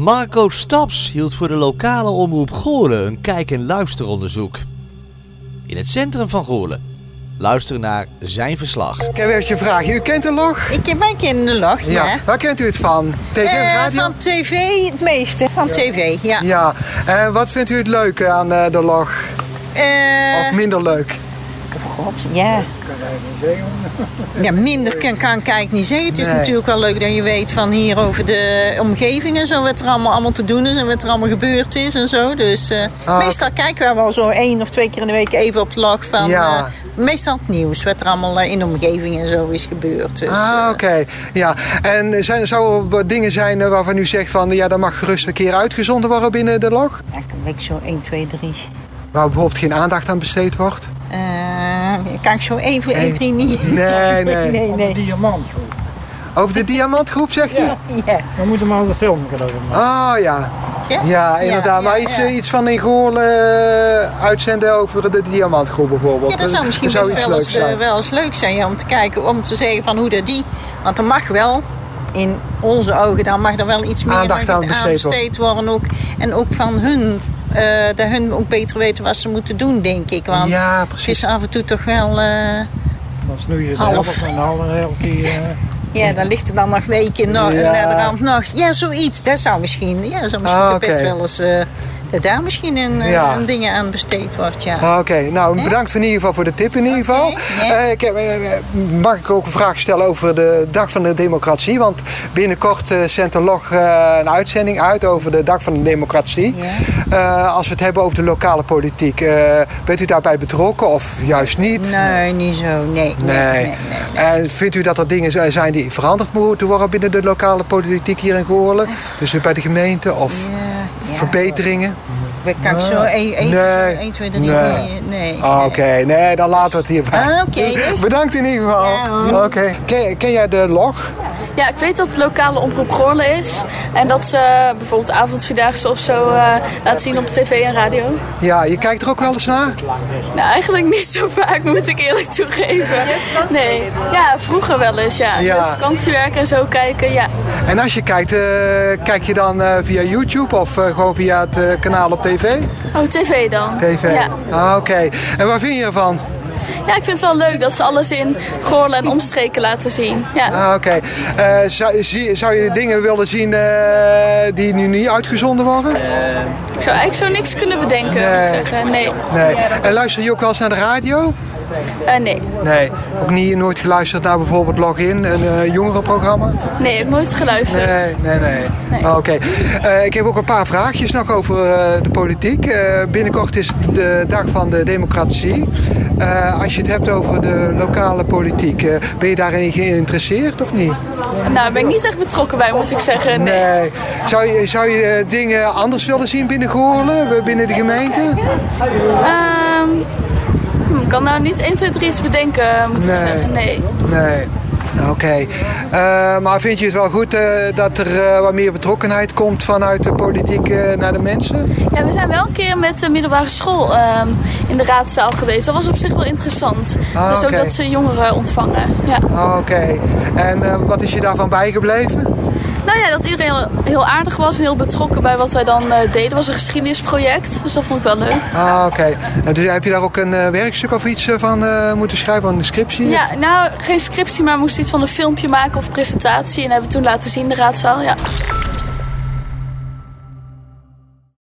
Marco Staps hield voor de lokale omroep Goorlen een kijk- en luisteronderzoek. In het centrum van Goorlen. Luister naar zijn verslag. Ik heb even een vraagje. U kent de log? Ik ken mijn kinderlog, ja. Ja. Waar kent u het van? TV en Eh, radio? van tv het meeste, van tv, ja. Ja. En wat vindt u het leuke aan eh, de log? Eh, Of minder leuk? God, ja. Ja, minder kan, kan, ik niet zeggen. Het is Nee. natuurlijk wel leuk dat je weet van hier over de omgeving en zo. Wat er allemaal, allemaal te doen is en wat er allemaal gebeurd is en zo. Dus eh, Ah. meestal kijken we wel zo één of twee keer in de week even op de log van... Ja. eh, meestal het nieuws, wat er allemaal eh, in de omgeving en zo is gebeurd. Dus, ah, oké. Ja. En zijn, zou er dingen zijn waarvan u zegt van... ja, dat mag gerust een keer uitgezonden worden binnen de log? ja, ik zo 1, 2, 3... Waar bijvoorbeeld geen aandacht aan besteed wordt? Eh, kan ik zo even 1, 2 niet... Nee, nee. nee, nee. Diamantgroep. Over de diamantgroep, zegt u? Ja. Ja. We moeten maar eens een film over maken. Ah, ja. Ja? Ja, inderdaad. Ja, maar ja, iets, ja. eh, iets van in Goorlen eh, uitzenden over de diamantgroep bijvoorbeeld. Ja, dat zou misschien zou best iets wel eens, eh, zijn. wel eens leuk zijn ja, om te kijken, om te zeggen van hoe dat die. Want er mag wel, in onze ogen, dan mag er wel iets meer Aandacht aan besteed besteed worden. Ook, en ook van hun, eh, dat hun ook beter weten wat ze moeten doen, denk ik. Want Ja, het is af en toe toch wel, eh, Dan snoei je de Half. helft en de die... eh, ja, dan ligt er dan nog weken nog, Ja. naar de rand nog. Ja, zoiets. Dat zou misschien, ja, zou misschien Ah, best wel eens, eh, dat daar misschien een, eh, Ja. een dingen aan besteed wordt, ja. Ah, Oké, nou bedankt in ieder geval voor de tip in ieder geval. Eh, ik heb, eh, mag ik ook een vraag stellen over de Dag van de Democratie? Want binnenkort eh, zendt de log eh, een uitzending uit over de Dag van de Democratie. Ja. Eh, als we het hebben over de lokale politiek, eh, bent u daarbij betrokken of juist niet? Nee, niet zo. Nee, nee, nee. nee, nee. En vindt u dat er dingen zijn die veranderd moeten worden binnen de lokale politiek hier in Goorlen? Dus bij de gemeente of. Verbeteringen? Kan ik zo 1, 1, Nee. 1, 2, 3, Nee. nee. nee. Oké, nee, dan laten we het hierbij. Ah, oké, is- Bedankt in ieder geval. Ja. Oké. Ken, ken jij de log? Ja, ik weet dat het lokale omroep Goorlen is. En dat ze bijvoorbeeld avondvierdaagse of zo eh laten zien op tv en radio. Ja, je kijkt er ook wel eens naar? Nou, eigenlijk niet zo vaak, moet ik eerlijk toegeven. Nee, ja, vroeger wel eens, ja. Ja. Met vakantiewerk en zo kijken, ja. En als je kijkt, eh, kijk je dan eh, via YouTube of eh, gewoon via het kanaal op tv? Oh, tv dan? TV. Ja. Ah, oké. En waar vind je ervan? Ja, ik vind het wel leuk dat ze alles in Goorlen en omstreken laten zien. Ja. Ah, oké. Eh, zou, zou je dingen willen zien eh, die nu niet uitgezonden worden? Ik zou eigenlijk zo niks kunnen bedenken, moet ik Nee. zeggen. Nee, Nee. En luister je ook wel eens naar de radio? Eh, nee. Nee. Ook niet, nooit geluisterd naar bijvoorbeeld Login, een eh, jongerenprogramma? Nee, ik heb nooit geluisterd. Nee, nee, nee. Ah, Oké. Ik heb ook een paar vraagjes nog over de politiek. Binnenkort is het de dag van de democratie. Eh, als je het hebt over de lokale politiek, eh, ben je daarin geïnteresseerd of niet? Nou, daar ben ik niet echt betrokken bij, moet ik zeggen. Nee. Nee. Zou je, zou je eh, dingen anders willen zien binnen Goorlen, binnen de gemeente? Ehm, hm, ik kan nou niet 1, 2, 3 iets bedenken, moet Nee. ik zeggen. Nee. Nee. Oké. Eh, maar vind je het wel goed eh, dat er eh, wat meer betrokkenheid komt vanuit de politiek naar de mensen? Ja, we zijn wel een keer met de middelbare school ehm, in de raadzaal geweest. Dat was op zich wel interessant. Ah, dus ook dat ze jongeren ontvangen. Ja. Ah, Oké. En wat is je daarvan bijgebleven? Nou ja, dat iedereen heel, heel aardig was en heel betrokken bij wat wij dan eh, deden. Het was een geschiedenisproject, dus dat vond ik wel leuk. Ah, oké. En dus heb je daar ook een eh, werkstuk of iets eh, van moeten schrijven, van een scriptie? Ja, nou, geen scriptie, maar we moesten iets van een filmpje maken of presentatie. En hebben we toen laten zien in de raadzaal, ja.